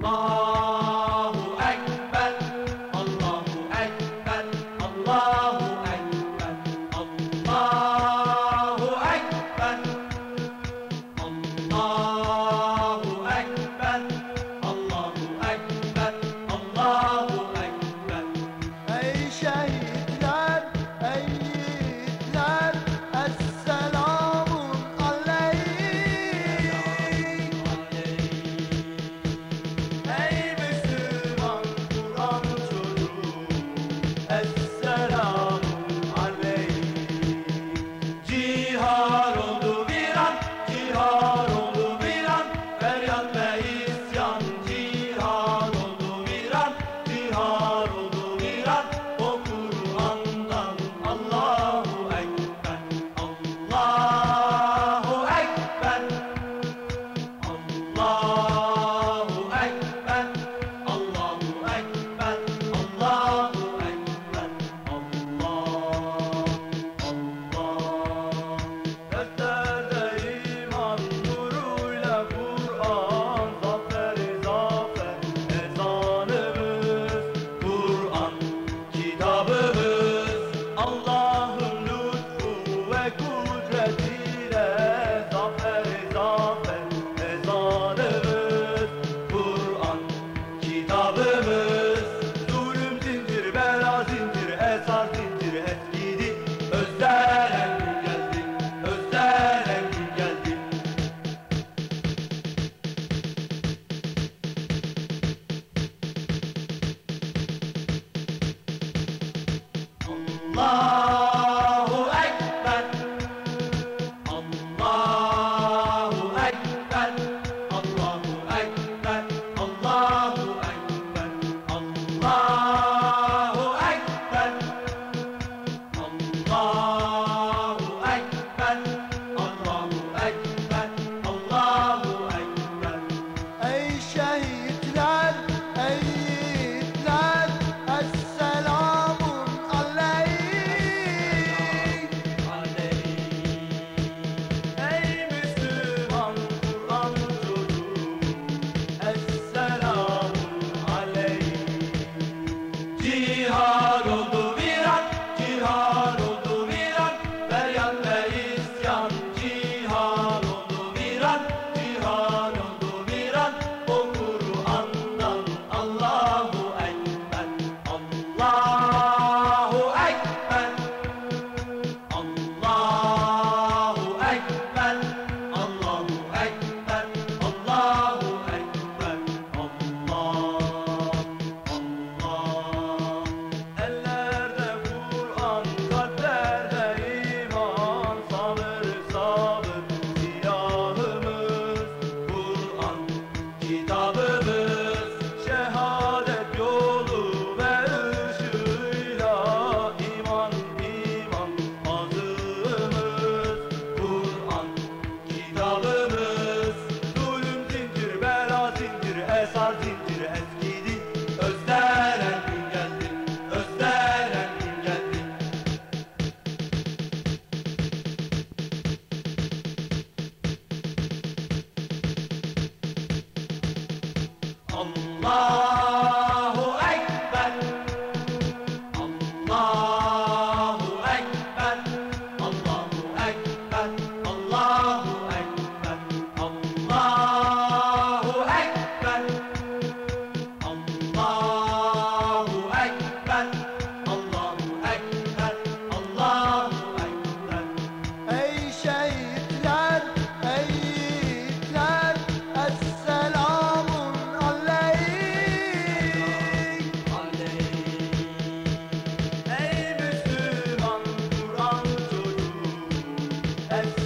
妈 Allah. Allah and